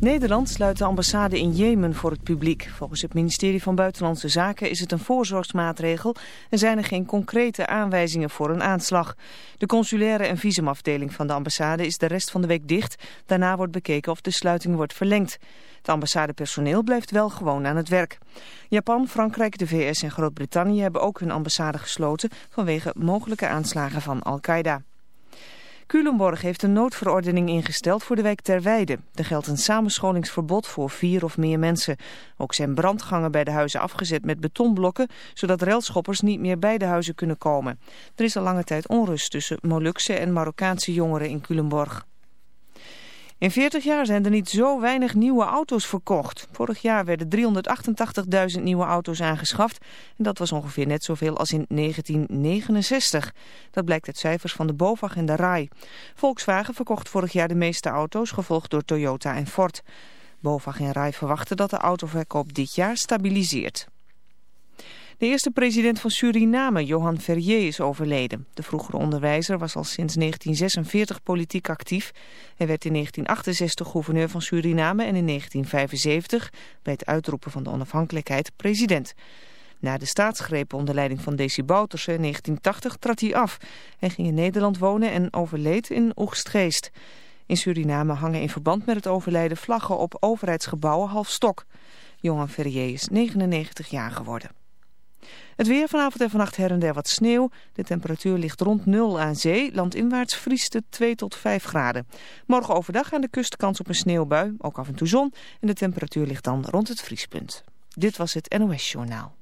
Nederland sluit de ambassade in Jemen voor het publiek. Volgens het ministerie van Buitenlandse Zaken is het een voorzorgsmaatregel en zijn er geen concrete aanwijzingen voor een aanslag. De consulaire en visumafdeling van de ambassade is de rest van de week dicht. Daarna wordt bekeken of de sluiting wordt verlengd. Het ambassadepersoneel blijft wel gewoon aan het werk. Japan, Frankrijk, de VS en Groot-Brittannië hebben ook hun ambassade gesloten vanwege mogelijke aanslagen van Al-Qaeda. Culemborg heeft een noodverordening ingesteld voor de wijk Terweide. Er geldt een samenscholingsverbod voor vier of meer mensen. Ook zijn brandgangen bij de huizen afgezet met betonblokken... zodat railschoppers niet meer bij de huizen kunnen komen. Er is al lange tijd onrust tussen Molukse en Marokkaanse jongeren in Culemborg. In 40 jaar zijn er niet zo weinig nieuwe auto's verkocht. Vorig jaar werden 388.000 nieuwe auto's aangeschaft. En dat was ongeveer net zoveel als in 1969. Dat blijkt uit cijfers van de BOVAG en de RAI. Volkswagen verkocht vorig jaar de meeste auto's, gevolgd door Toyota en Ford. BOVAG en RAI verwachten dat de autoverkoop dit jaar stabiliseert. De eerste president van Suriname, Johan Ferrier, is overleden. De vroegere onderwijzer was al sinds 1946 politiek actief. Hij werd in 1968 gouverneur van Suriname en in 1975, bij het uitroepen van de onafhankelijkheid, president. Na de staatsgreep onder leiding van Desi Bouterse in 1980 trad hij af. Hij ging in Nederland wonen en overleed in Oegstgeest. In Suriname hangen in verband met het overlijden vlaggen op overheidsgebouwen half stok. Johan Ferrier is 99 jaar geworden. Het weer vanavond en vannacht her en der wat sneeuw. De temperatuur ligt rond 0 aan zee. Landinwaarts vriest het 2 tot 5 graden. Morgen overdag aan de kust kans op een sneeuwbui. Ook af en toe zon. En de temperatuur ligt dan rond het vriespunt. Dit was het NOS Journaal.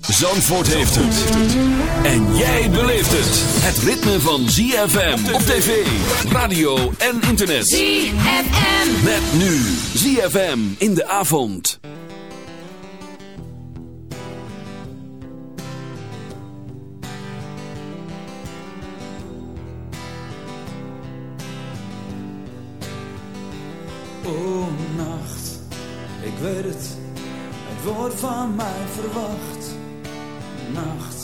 Zandvoort heeft het. En jij beleeft het. Het ritme van ZFM op tv, radio en internet. ZFM. Met nu ZFM in de avond. O nacht, ik weet het, het wordt van mij verwacht. Nacht,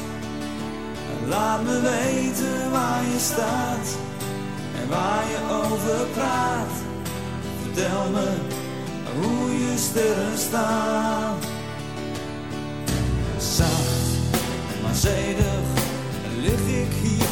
Laat me weten waar je staat en waar je over praat. Vertel me hoe je sterren staan. Zacht, maar zedig lig ik hier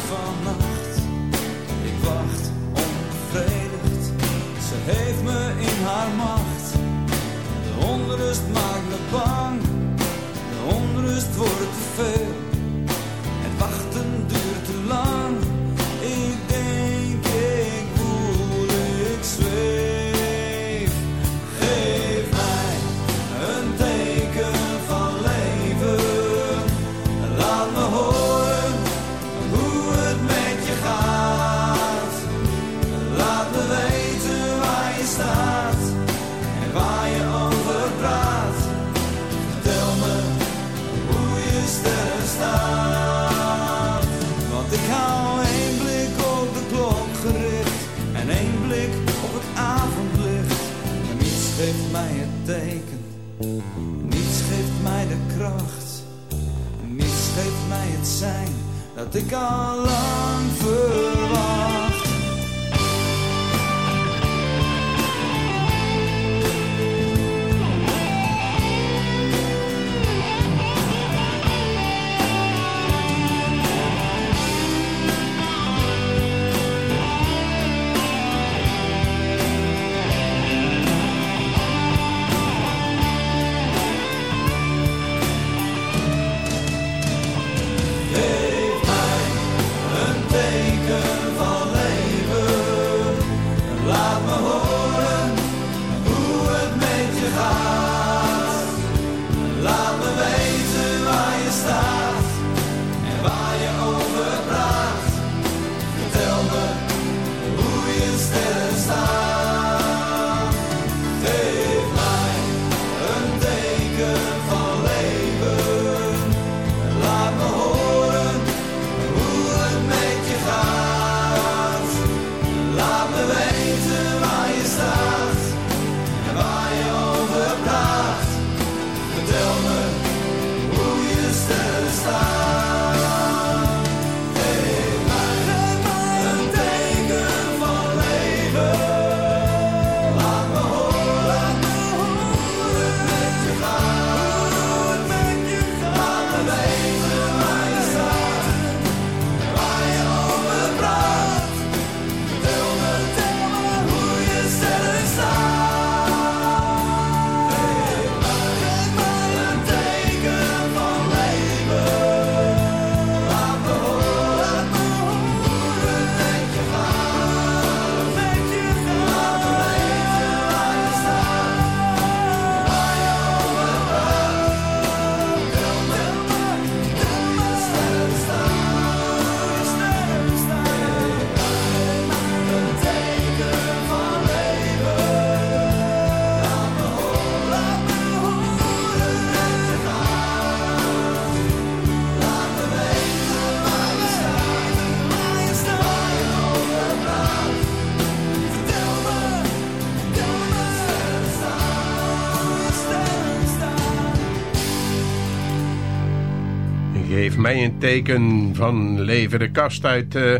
een teken van leven. De kast uit uh,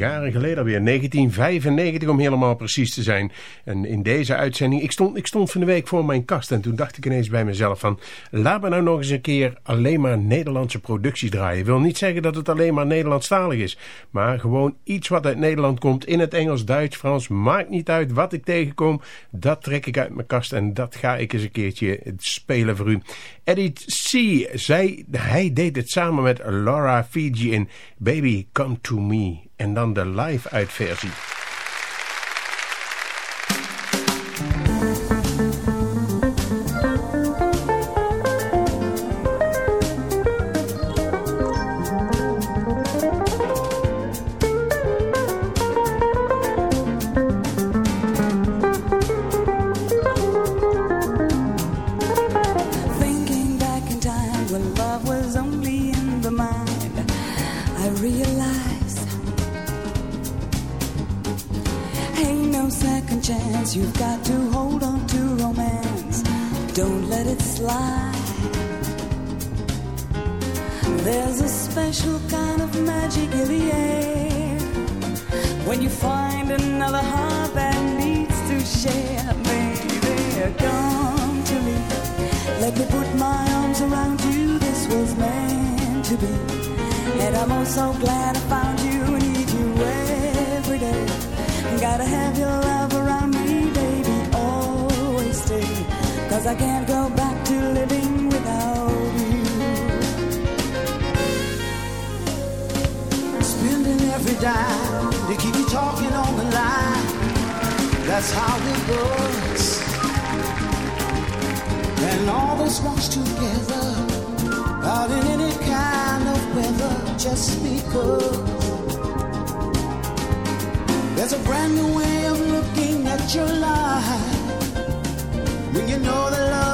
jaren geleden alweer, 1995 om helemaal precies te zijn. En in deze uitzending, ik stond, ik stond van de week voor mijn kast en toen dacht ik ineens bij mezelf van... laat me nou nog eens een keer alleen maar Nederlandse producties draaien. Wil niet zeggen dat het alleen maar Nederlandstalig is, maar gewoon iets wat uit Nederland komt in het Engels, Duits, Frans, maakt niet uit wat ik tegenkom. Dat trek ik uit mijn kast en dat ga ik eens een keertje spelen voor u. Eddie C. Zij, hij deed het samen met Laura Fiji in Baby Come To Me. En dan de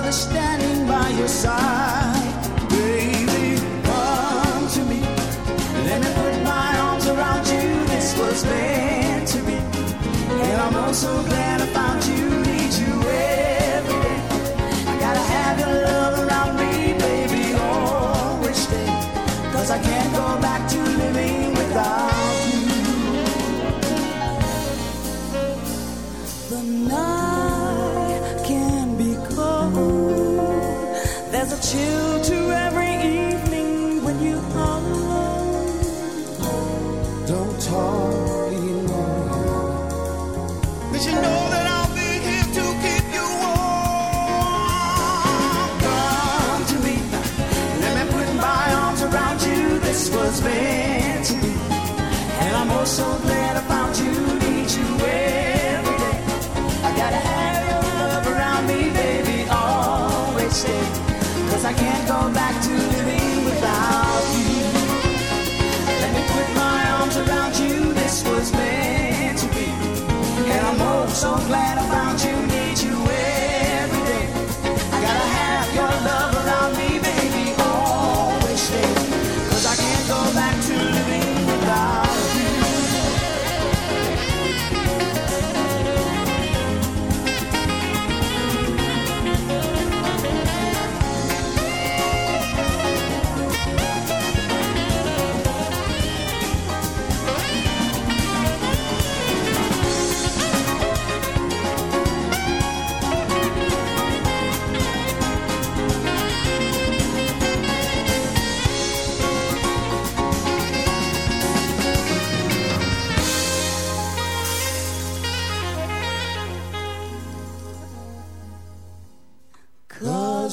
brother standing by your side. Baby, come to me. Let me put my arms around you. This was meant to be. And I'm oh also glad. to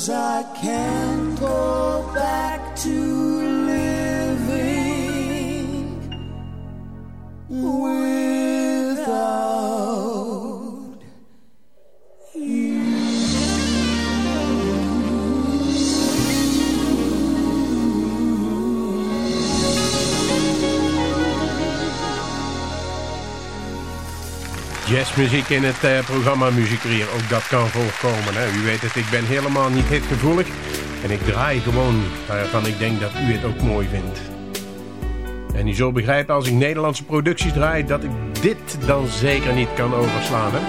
Cause I can't go back to living with jazzmuziek in het uh, programma Muziekrier. Ook dat kan voorkomen. Hè. U weet het, ik ben helemaal niet hitgevoelig. En ik draai gewoon waarvan ik denk dat u het ook mooi vindt. En u zult begrijpen als ik Nederlandse producties draai... dat ik dit dan zeker niet kan overslaan. Hè.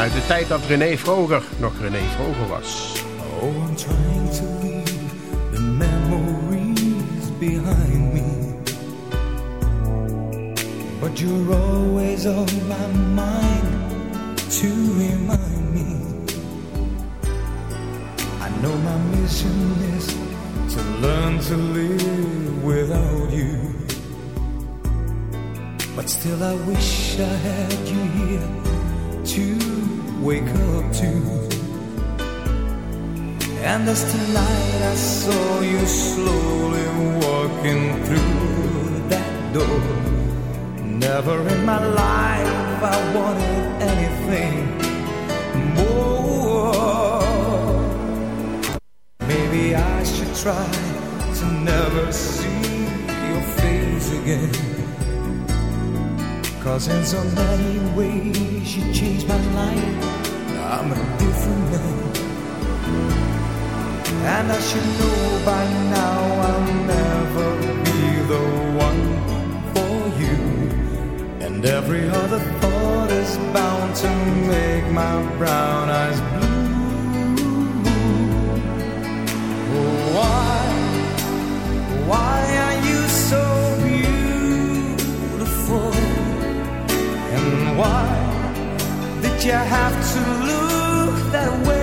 Uit de tijd dat René Vroger nog René Vroger was. Oh, I'm trying to leave the memories behind me. But you're always on my mind to remind me. I know my mission is to learn to live without you. But still, I wish I had you here to wake up to. And as tonight I saw you slowly walking through that door. Never in my life I wanted anything more. Maybe I should try to never see your face again. Cause in so many ways you changed my life. I'm a different man. And I should know by now I'll And every other thought is bound to make my brown eyes blue. Why, why are you so beautiful? And why did you have to look that way?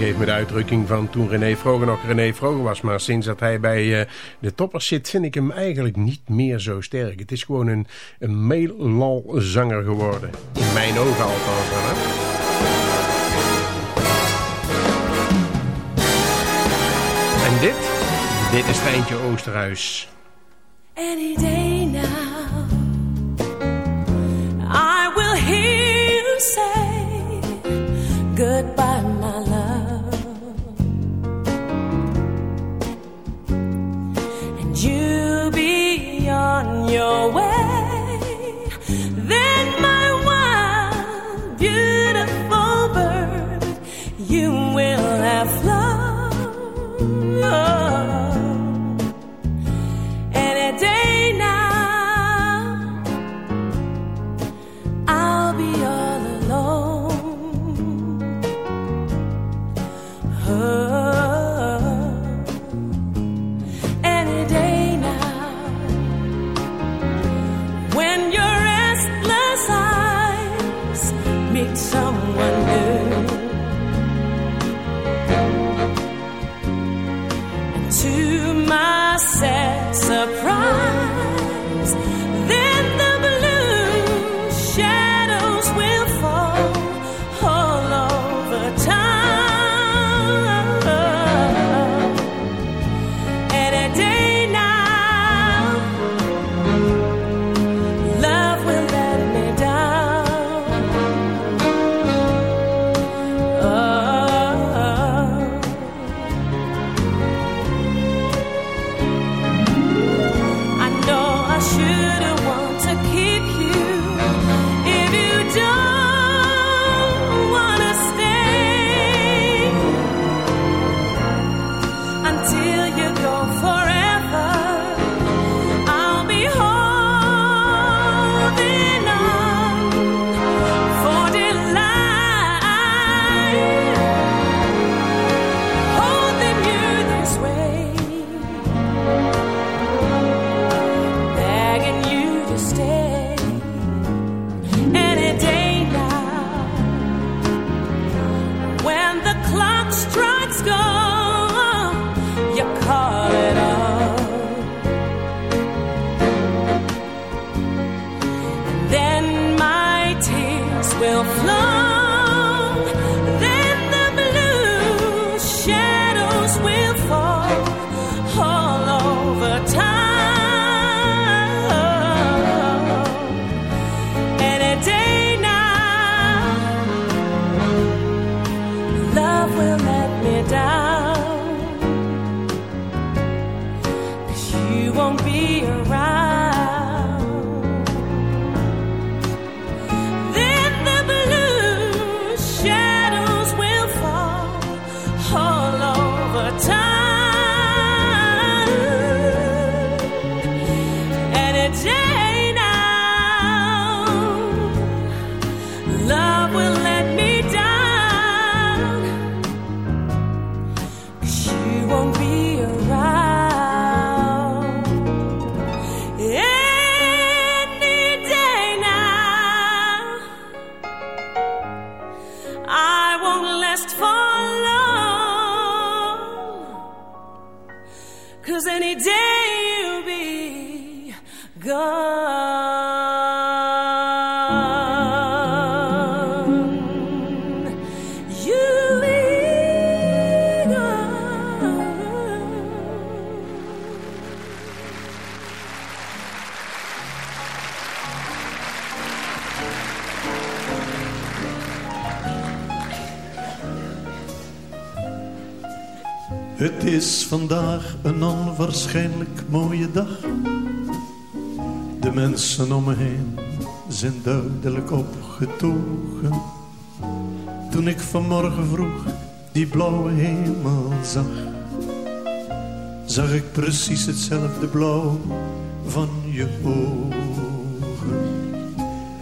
Vergeef me de uitdrukking van toen René Vroger nog René Vroger was. Maar sinds dat hij bij eh, de toppers zit, vind ik hem eigenlijk niet meer zo sterk. Het is gewoon een, een meelalzanger geworden. In mijn ogen althans. Hè? En dit? Dit is Fijntje Oosterhuis. Any day now, I will hear you say goodbye, Het is vandaag een onwaarschijnlijk mooie dag. De mensen om me heen zijn duidelijk opgetogen. Toen ik vanmorgen vroeg die blauwe hemel zag, zag ik precies hetzelfde blauw van je ogen.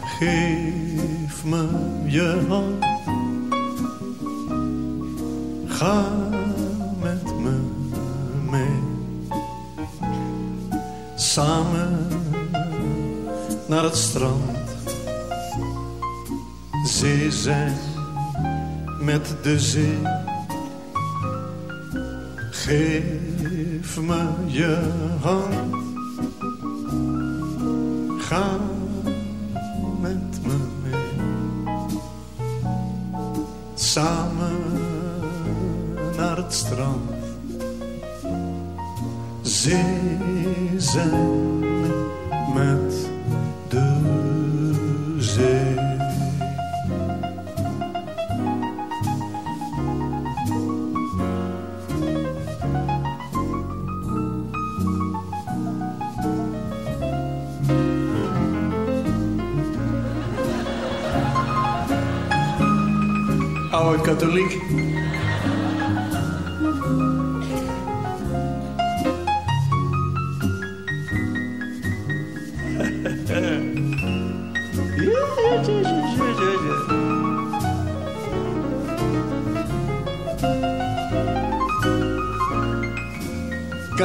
Geef me je hand. Ga samen naar het strand. Zee zijn met de zee. Geef me je hand.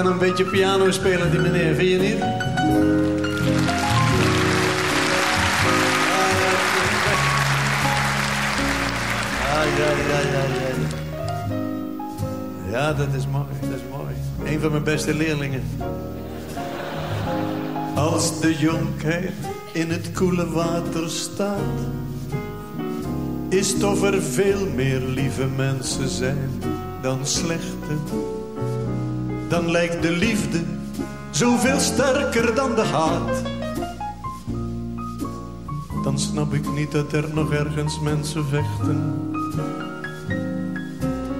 Een beetje piano spelen, die meneer, vind je niet? Ah, ja, ja, ja, ja. Ja, dat is mooi, dat is mooi. Een van mijn beste leerlingen. Als de jonkheid in het koele water staat... is of er veel meer lieve mensen zijn dan slechte dan lijkt de liefde zoveel sterker dan de haat. Dan snap ik niet dat er nog ergens mensen vechten.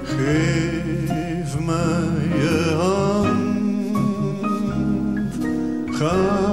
Geef me je hand, ga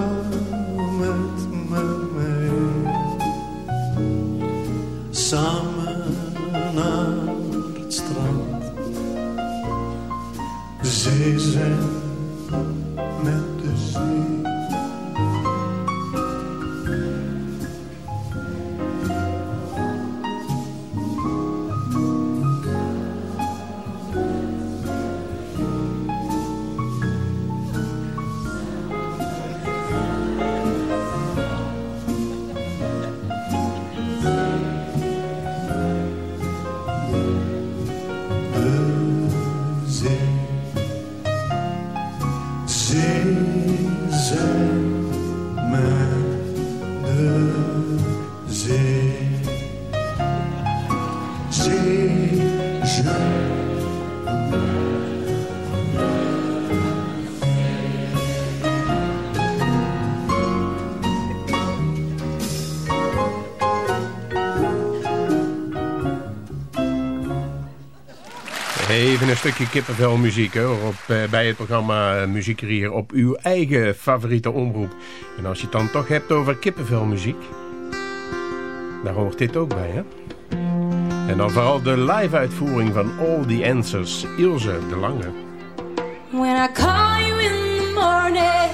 een stukje kippenvelmuziek hoor, op, eh, bij het programma Muziek hier op uw eigen favoriete omroep. En als je het dan toch hebt over kippenvelmuziek, daar hoort dit ook bij hè. En dan vooral de live uitvoering van All the Answers, Ilse de Lange. When I call you in the morning,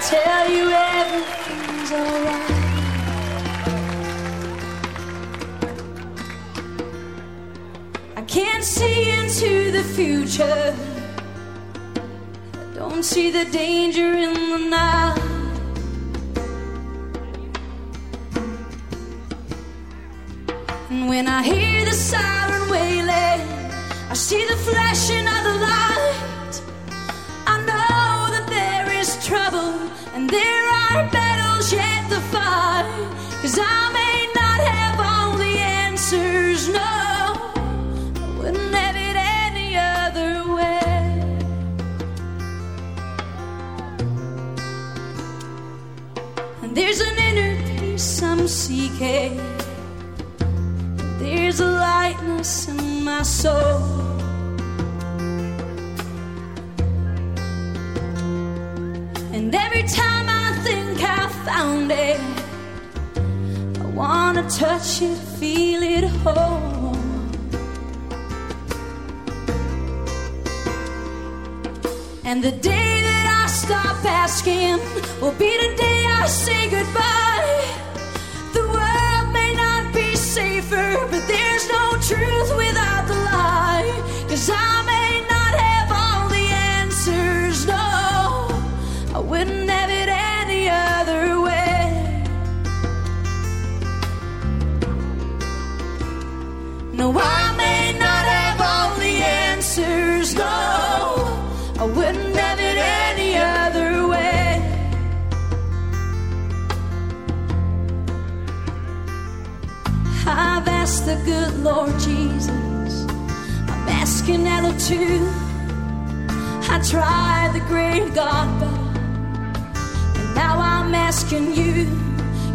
tell you everything's alright. Can't see into the future. I don't see the danger in the night. And when I hear the siren wailing, I see the flashing of the light. I know that there is trouble and there are battles yet to fight. Cause I there's an inner peace I'm seeking. There's a lightness in my soul. And every time I think I found it, I wanna touch it, feel it whole. And the day that I stop asking will be the day Say goodbye. The world may not be safer, good Lord Jesus. I'm asking Ella too. I tried the great God, but and now I'm asking you.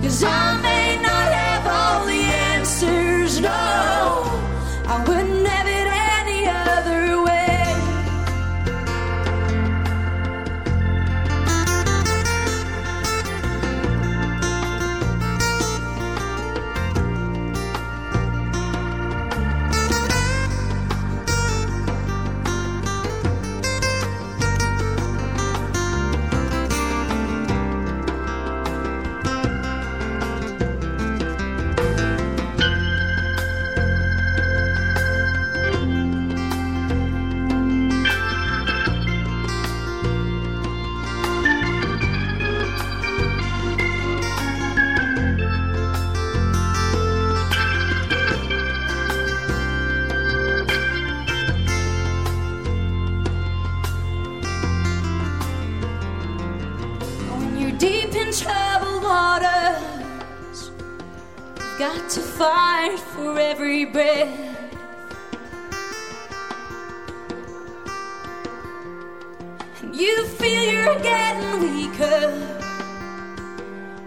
Cause I may not have all the answers, no. Got to fight for every breath. And you feel you're getting weaker.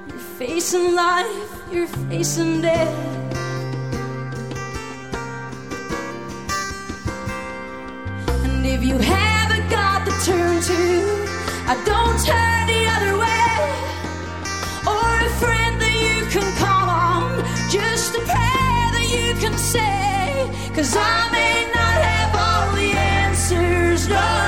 You're facing life, you're facing death. And if you haven't got the turn to, I don't turn the other way. Or a friend that you can call just a prayer that you can say. Cause I may not have all the answers, no.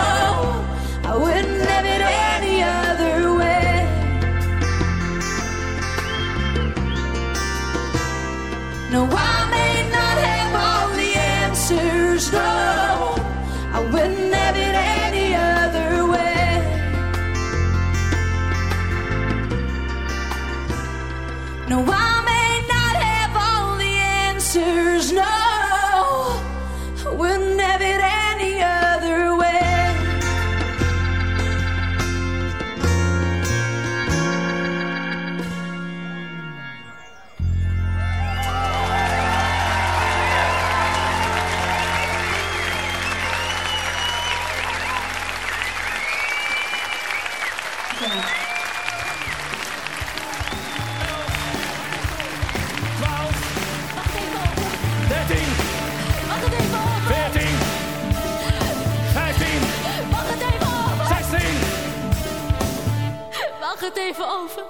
Over?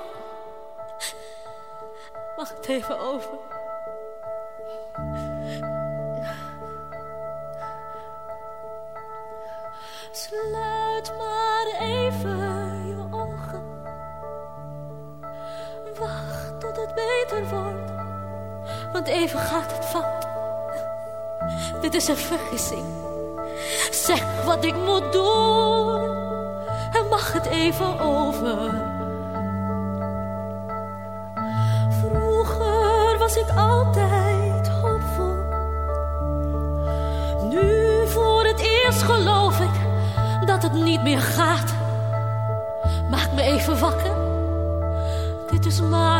Mag het even over? Sluit maar even je ogen. Wacht tot het beter wordt. Want even gaat het fout. Dit is een vergissing. Zeg wat ik moet doen. En mag het even over. Altijd hoopvol. Nu voor het eerst geloof ik dat het niet meer gaat. Maak me even wakker. Dit is maar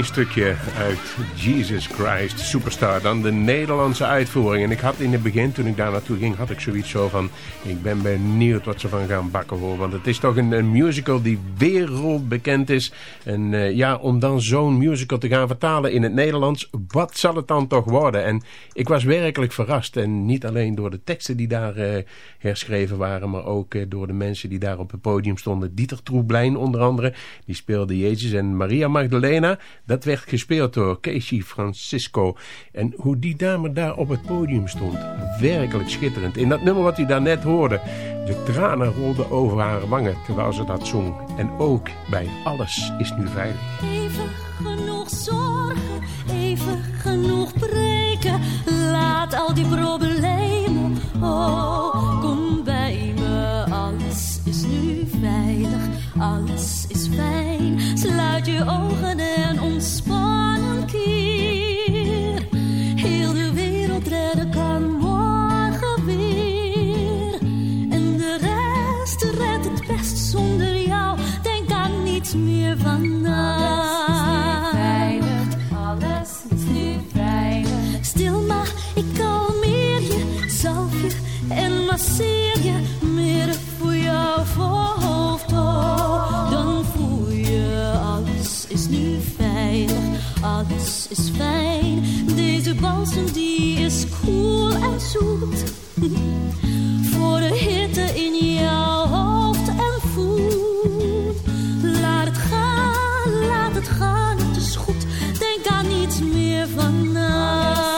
Klein stukje uit Jesus Christ Superstar. Dan de Nederlandse uitvoering. En ik had in het begin, toen ik daar naartoe ging, had ik zoiets zo van... Ik ben benieuwd wat ze van gaan bakken hoor. Want het is toch een, musical die wereldbekend is. En eh, ja, om dan zo'n musical te gaan vertalen in het Nederlands... Wat zal het dan toch worden? En ik was werkelijk verrast. En niet alleen door de teksten die daar eh, herschreven waren... maar ook eh, door de mensen die daar op het podium stonden. Dieter Troeblijn onder andere. Die speelde Jezus en Maria Magdalena. Dat werd gespeeld door Casey Francisco. En hoe die dame daar op het podium stond. Werkelijk schitterend. In dat nummer wat u daarnet De tranen rolden over haar wangen terwijl ze dat zong. En ook bij Alles is nu veilig. Even genoeg zorgen, even genoeg breken. Laat al die problemen, oh, kom bij me. Alles is nu veilig, alles is fijn. Sluit je ogen en ontspan een. Zonder jou. Denk aan niets meer vandaag. Alles is nu veilig. Stil maar, ik kalmeer je. Zalf je en masseer je. Meer voor jouw voorhoofd. Oh, dan voel je alles is nu veilig. Alles is fijn. Deze balsem die is koel en zoet. Voor de hitte in jouw hoofd gaan, het is goed. Denk aan niets meer vandaag.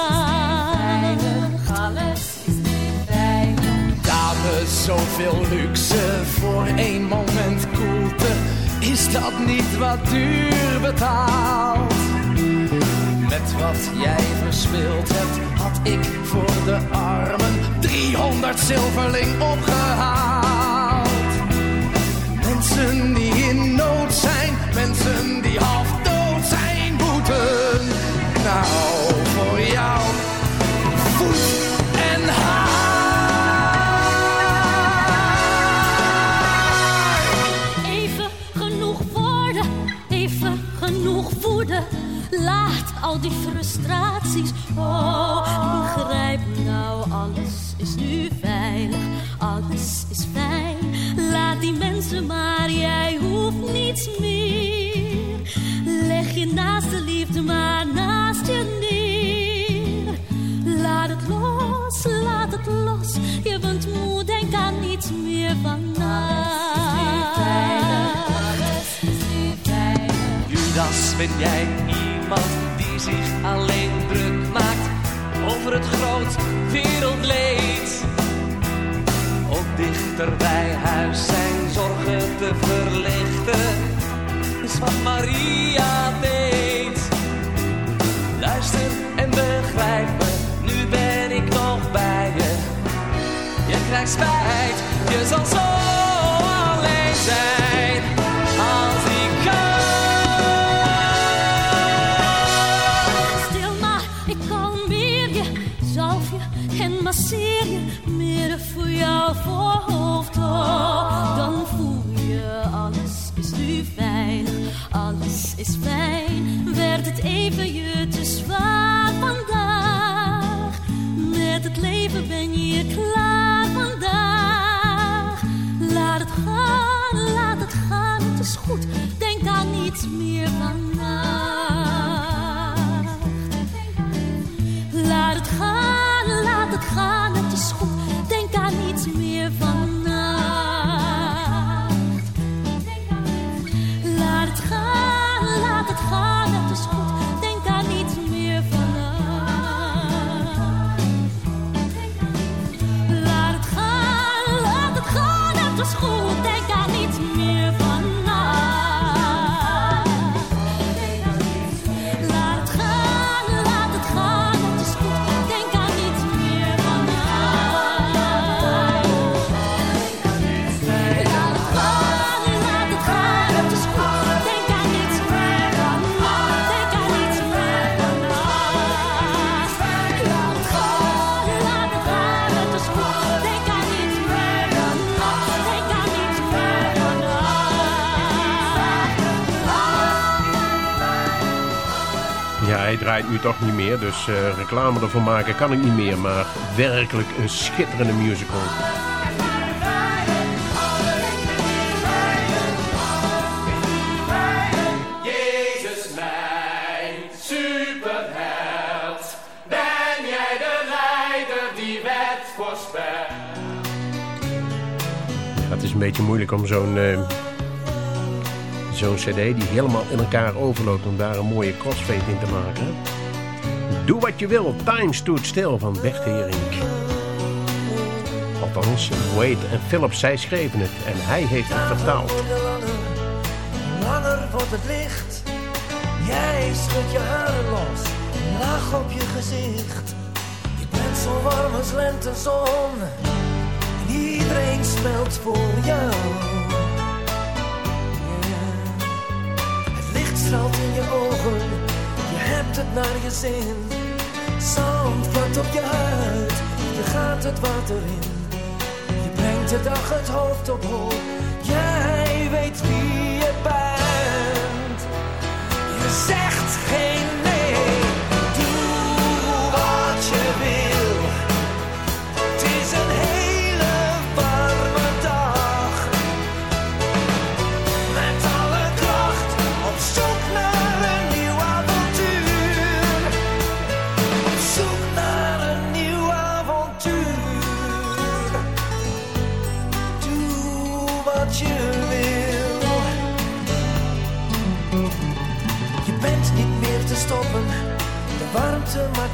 Alles is nu veilig. Dames, zoveel luxe voor één moment koelte. Is dat niet wat duur betaald? Met wat jij verspeeld hebt, had ik voor de armen 300 zilverling opgehaald. Mensen die Voor jou, voet en haar. Even genoeg woorden, even genoeg woede. Laat al die frustraties, oh, begrijp nou, alles is nu veilig, alles is fijn. Laat die mensen maar, jij hoeft niets meer. Leg je naast de liefde maar je neer. Laat het los, laat het los, je bent moe, denk aan niets meer vandaag. Alles is nu veilig. Judas, ben jij iemand die zich alleen druk maakt over het groot wereldleed? dichter bij huis zijn zorgen te verlichten, is wat Maria deed. Luister en begrijp me, nu ben ik nog bij je. Je krijgt spijt, je zal zo alleen zijn als ik ga. Stil maar, ik kalmeer je, zalf je en masseer je. Midden voor jouw voorhoofd. Dan voel je, alles is nu veilig, alles is fijn. Werd het even je te zwaar vandaag? Met het leven ben je klaar vandaag. Laat het gaan, laat het gaan, het is goed. Denk aan niets meer vannacht. Draait nu toch niet meer, dus eh, reclame ervoor maken kan ik niet meer. Maar werkelijk een schitterende musical. Het is een beetje moeilijk om zo'n eh, zo'n cd die helemaal in elkaar overloopt... om daar een mooie crossfade in te maken. Doe wat je wil, Time Stood Still van Bert Hering. Althans, Wade en Phillips, zij schreven het en hij heeft het vertaald. Langer, wordt het licht. Jij schudt je haren los, lach op je gezicht. Je bent zo warm als lentezon. En iedereen smelt voor jou. Straalt in je ogen, je hebt het naar je zin. Zand op je huid, je gaat het water in. Je brengt de dag het hoofd op hol. Jij weet wie je bent. Je zegt geen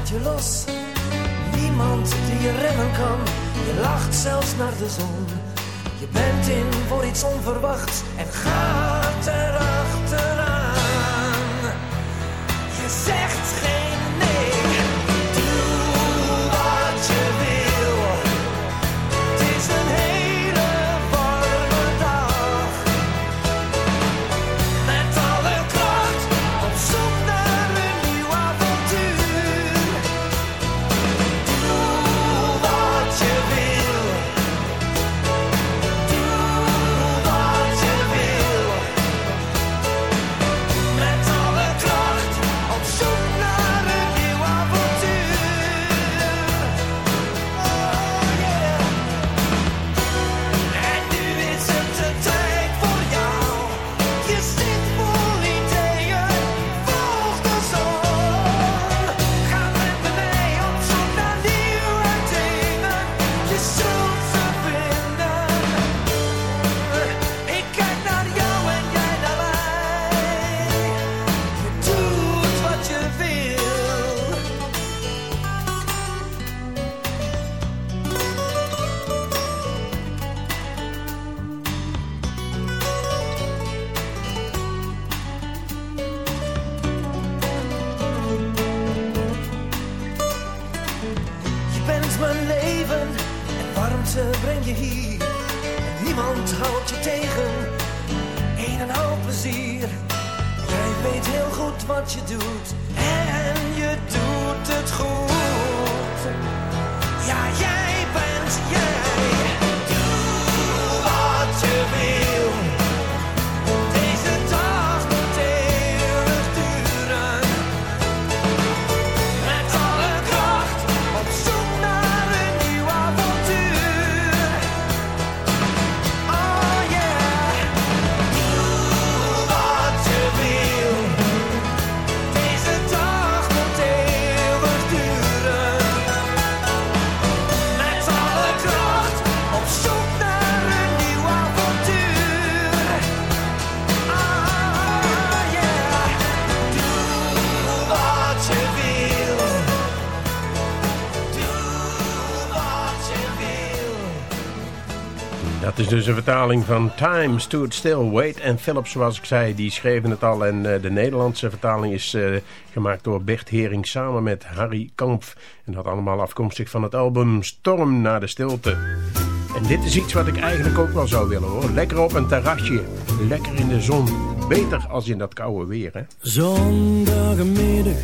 je los. Niemand die je remmen kan. Je lacht zelfs naar de zon. Je bent in voor iets onverwachts en gaat is dus een vertaling van Time Stood Still. Wait en Phillips, zoals ik zei, die schreven het al. En uh, de Nederlandse vertaling is uh, gemaakt door Bert Hering samen met Harry Kampf. En dat allemaal afkomstig van het album Storm naar de Stilte. En dit is iets wat ik eigenlijk ook wel zou willen hoor. Lekker op een terrasje, lekker in de zon. Beter als in dat koude weer hè. Zondagmiddag,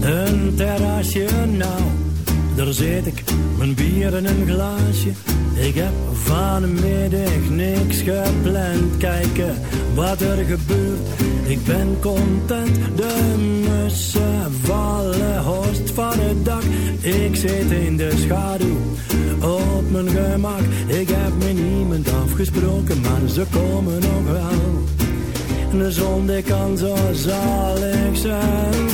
een terrasje nou. Daar zit ik, mijn bier in een glaasje ik heb vanmiddag niks gepland. Kijken wat er gebeurt. Ik ben content. De mussen vallen horst van het dak. Ik zit in de schaduw op mijn gemak. Ik heb met niemand afgesproken, maar ze komen nog wel. De zon die kan zo zalig zijn.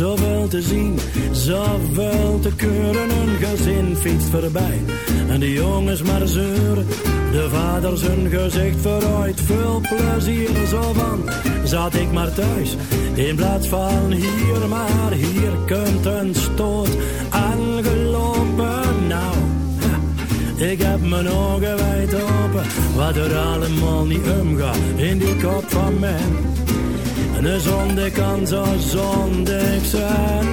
Zoveel te zien, zoveel te keuren. Een gezin fietst voorbij en de jongens maar zeuren. De vader zijn gezicht vooruit, veel plezier. Zo van, zat ik maar thuis, in plaats van hier. Maar hier komt een stoot aangelopen. Nou, ik heb mijn ogen wijd open, wat er allemaal niet omgaat in die kop van mij. De zonde kan zo zondig zijn.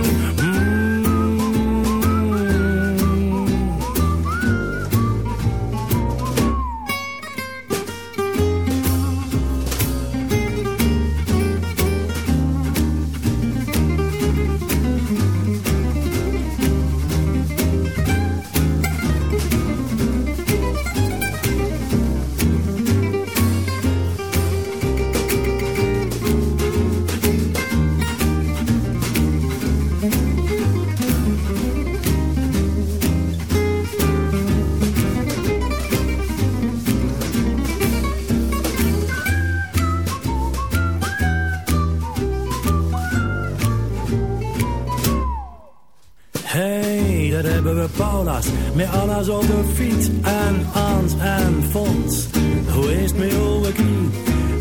Anna's op de fiets en Ans en Fons. Hoe met oude knie?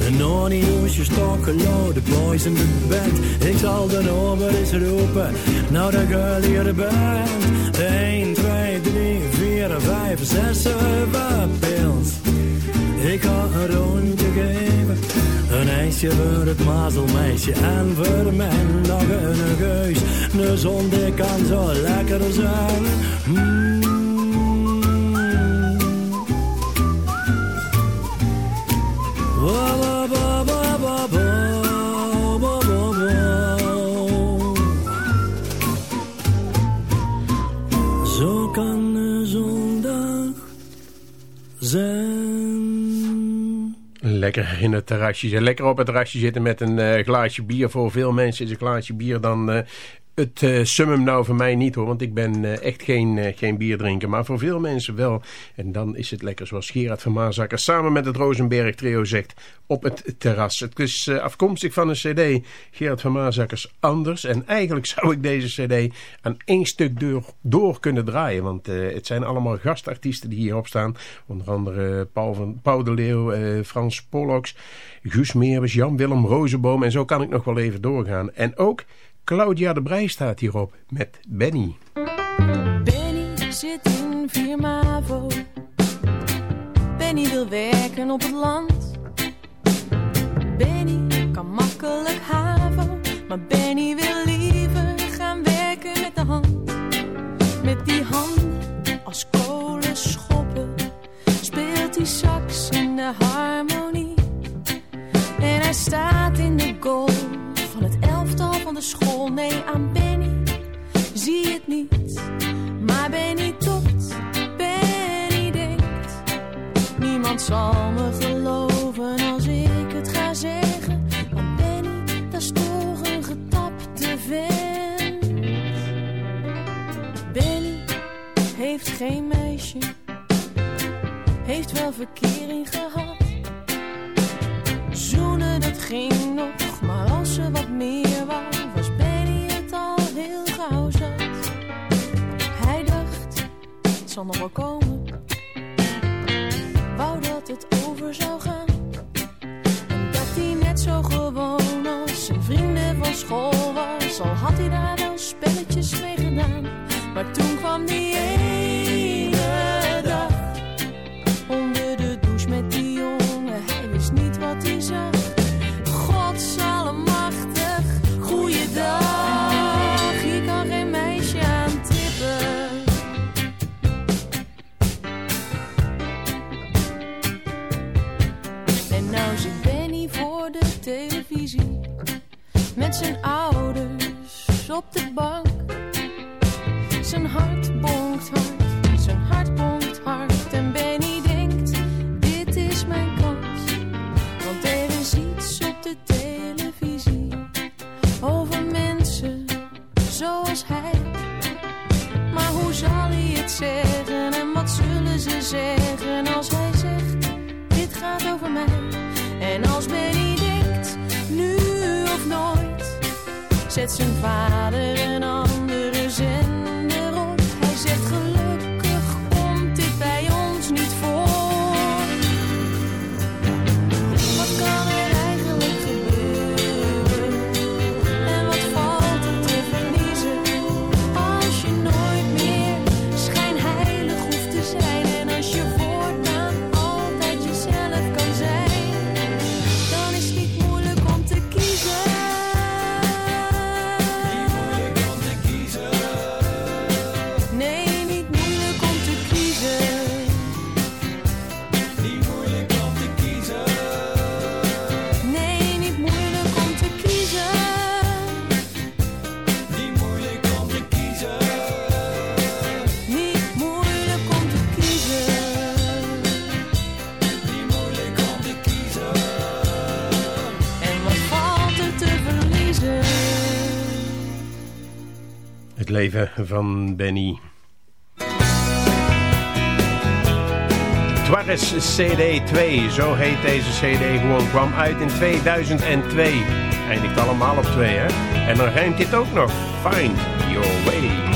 En nog niet hoe je stokken de boys in de band. Ik zal de nummer eens roepen, nou dat girl hier bent. 1, 2, 3, 4, 5, 6, 7 pils. Ik ga een rondje geven. Een ijsje voor het mazelmeisje en voor mij nog een geus. De zon die kan zo lekker zijn. Mm. In het terrasje. Lekker op het terrasje zitten met een uh, glaasje bier. Voor veel mensen is een glaasje bier dan uh, het uh, summum nou voor mij niet hoor, want ik ben uh, echt geen, uh, geen bierdrinker. Maar voor veel mensen wel. En dan is het lekker zoals Gerard van Maasakker samen met het Rosenberg trio zegt op het terras. Het is afkomstig van een cd, Gerard van Maasakkers Anders. En eigenlijk zou ik deze cd aan één stuk door, door kunnen draaien. Want het zijn allemaal gastartiesten die hierop staan. Onder andere Paul, van, Paul de Leeuw, Frans Pollux, Guus Meeuwis, Jan-Willem Rozenboom. En zo kan ik nog wel even doorgaan. En ook... Claudia de Brij staat hierop met Benny. Benny zit in Viermavo. Benny wil werken op het land. Benny kan makkelijk haven, maar Benny wil liever gaan werken met de hand. Met die handen als kolen schoppen, speelt hij sax Nee, aan Benny zie het niet, maar Benny topt, Benny denkt. Niemand zal me geloven als ik het ga zeggen. Want Benny, dat is toch een getapte vent. Benny heeft geen meisje, heeft wel verkering gehad. Zoenen, dat ging nog, zal nog wel komen, wou dat het over zou gaan. En dat hij net zo gewoon als zijn vrienden van school was, al had hij daar wel spelletjes mee gedaan. Maar toen kwam die zijn ouders op de bank. Zijn hart bonkt hard, zijn hart bonkt hard. En Benny denkt, dit is mijn kans. Want er is iets op de televisie. Over mensen zoals hij. Maar hoe zal hij het zeggen en wat zullen ze zeggen als hij zegt, dit gaat over mij. En als Benny zet zijn vader een andere Het leven van Benny. Twaris CD2, zo heet deze CD gewoon, kwam uit in 2002. Eindigt allemaal op 2, hè? En dan rijmt dit ook nog. Find your way.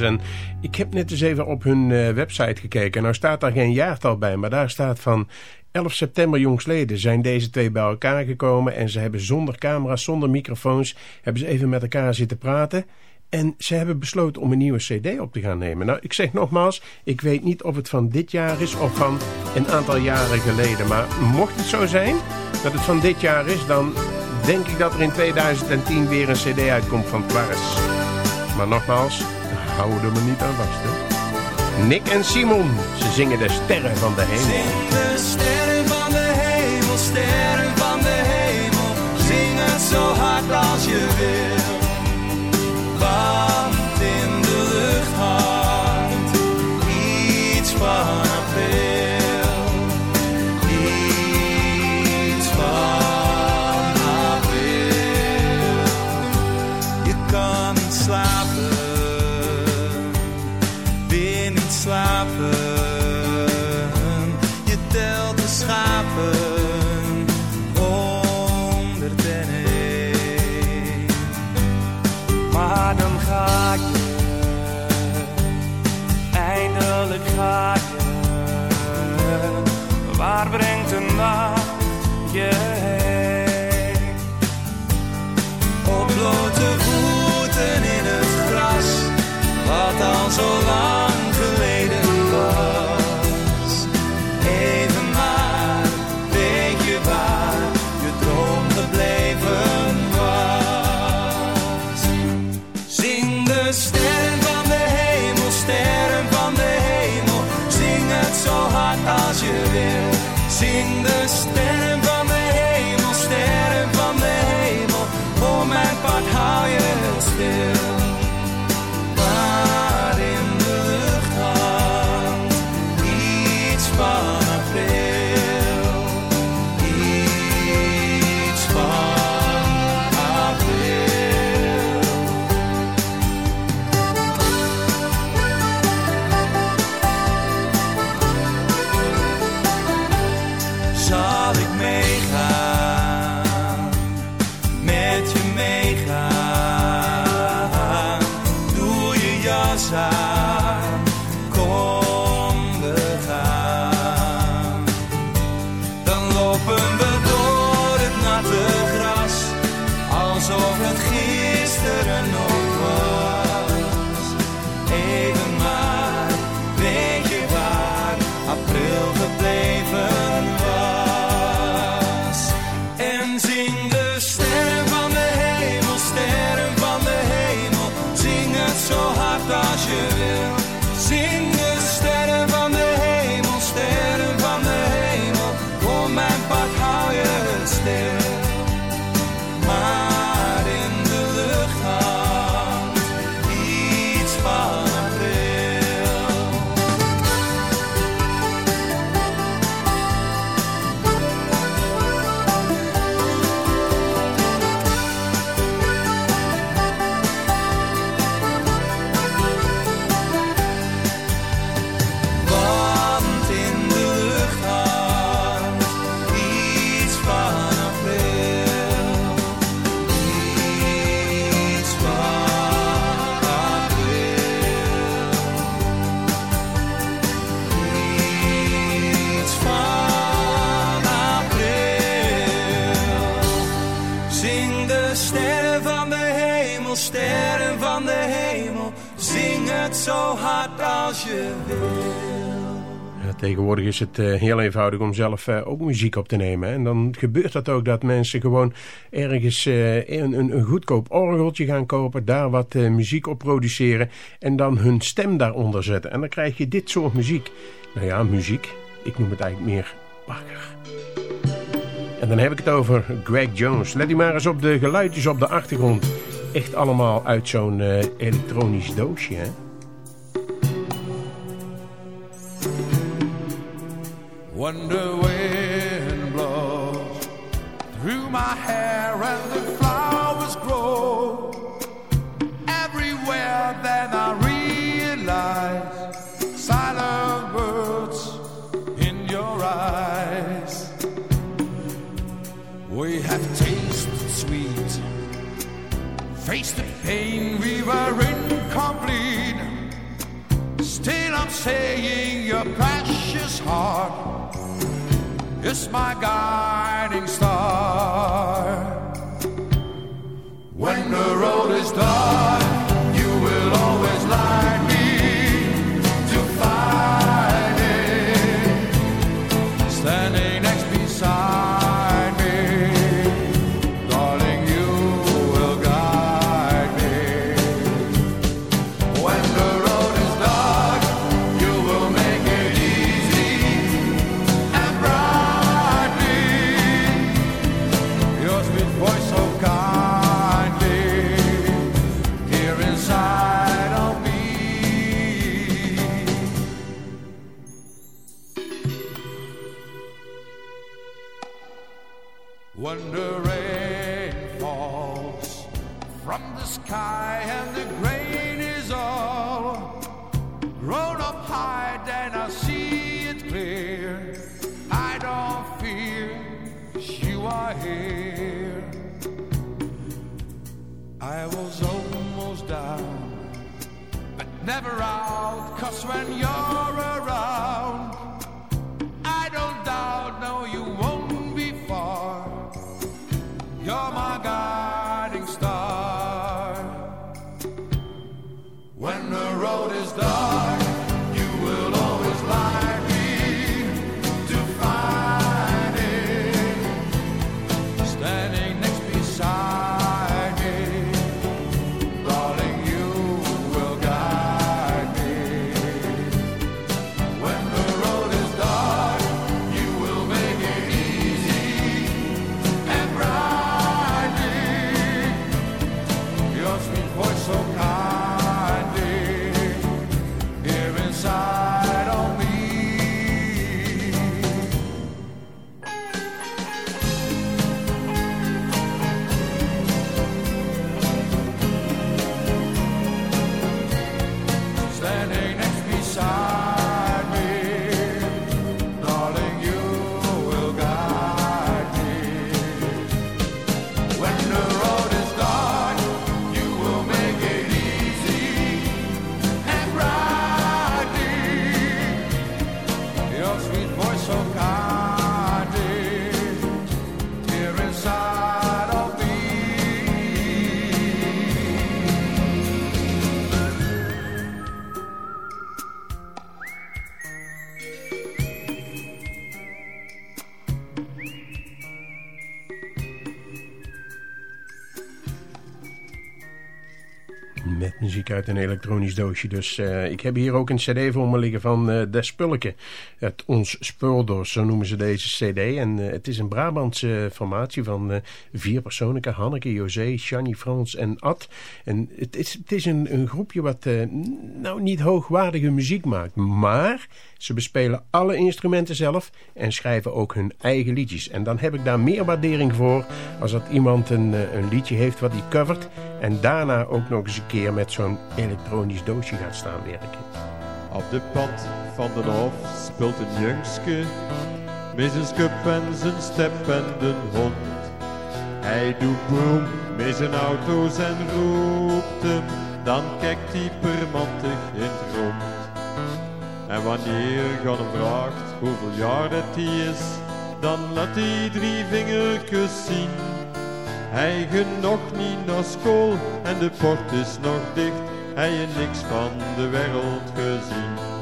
En ik heb net eens even op hun uh, website gekeken. Nou staat daar geen jaartal bij, maar daar staat van 11 september jongsleden zijn deze twee bij elkaar gekomen. En ze hebben zonder camera's, zonder microfoons, hebben ze even met elkaar zitten praten. En ze hebben besloten om een nieuwe cd op te gaan nemen. Nou, ik zeg nogmaals, ik weet niet of het van dit jaar is of van een aantal jaren geleden. Maar mocht het zo zijn dat het van dit jaar is, dan denk ik dat er in 2010 weer een cd uitkomt van Twarres. Maar nogmaals, houden er niet aan vast. Hè? Nick en Simon, ze zingen de sterren van de hemel. Zing de sterren van de hemel, sterren van de hemel. Zing het zo hard als je wil. Brengt de nacht je heen? Op blote voeten in het gras, wat al zo lang Zing de tegenwoordig is het eh, heel eenvoudig om zelf eh, ook muziek op te nemen. En dan gebeurt dat ook dat mensen gewoon ergens eh, een, een, een goedkoop orgeltje gaan kopen. Daar wat muziek op produceren. En dan hun stem daaronder zetten. En dan krijg je dit soort muziek. Nou ja, muziek. Ik noem het eigenlijk meer bakker. En dan heb ik het over Greg Jones. Let u maar eens op de geluidjes op de achtergrond. Echt allemaal uit zo'n elektronisch doosje, hè? wonder wind blows through my hair and the flowers grow everywhere. Then I realize silent words in your eyes. We have tasted sweet, faced the pain we were incomplete. Still, I'm saying your precious heart is my guiding star. When the road is dark. Een elektronisch doosje. Dus eh, ik heb hier ook een cd voor me liggen van eh Des Spulke. Het Ons Speurdors, zo noemen ze deze cd. En eh, het is een Brabantse formatie van eh, vier personen. Hanneke, José, Shani, Frans en Ad. En het is, het is een, een groepje wat eh, nou niet hoogwaardige muziek maakt. Maar ze bespelen alle instrumenten zelf en schrijven ook hun eigen liedjes. En dan heb ik daar meer waardering voor als dat iemand een, eh, een liedje heeft wat hij covert en daarna ook nog eens een keer met zo'n elektronisch doosje gaat staan werken. Op de pad van de hof speelt een jongske met zijn skup en zijn step en de hond. Hij doet boem met zijn auto's en roept hem, dan kijkt hij permantig in het rond. En wanneer God hem vraagt hoeveel jaar dat hij is, dan laat hij drie vingertjes zien. Hij nog niet naar school en de poort is nog dicht. Hij heeft niks van de wereld gezien.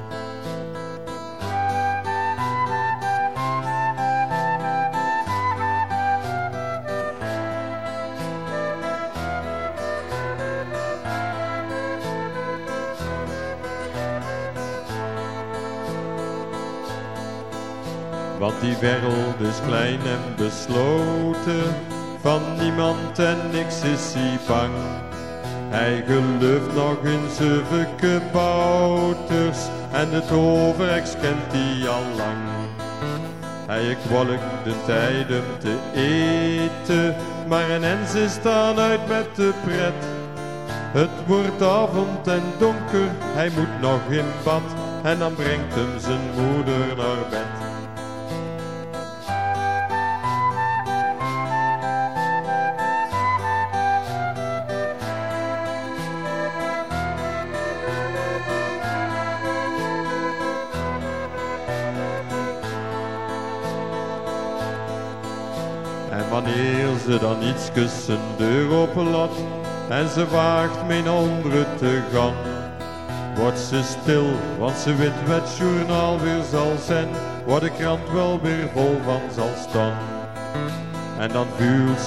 Want die wereld is klein en besloten, van niemand en niks is hij bang. Hij gelooft nog in zeven kabouters en het overheks kent hij al lang. Hij kwalkt de tijd om te eten, maar een ens is dan uit met de pret. Het wordt avond en donker, hij moet nog in bad en dan brengt hem zijn moeder naar bed. Kussen deur openlaat en ze waagt mijn andere te gaan. Wordt ze stil, want ze weet wat journaal weer zal zijn, waar de krant wel weer vol van zal staan. En dan voelt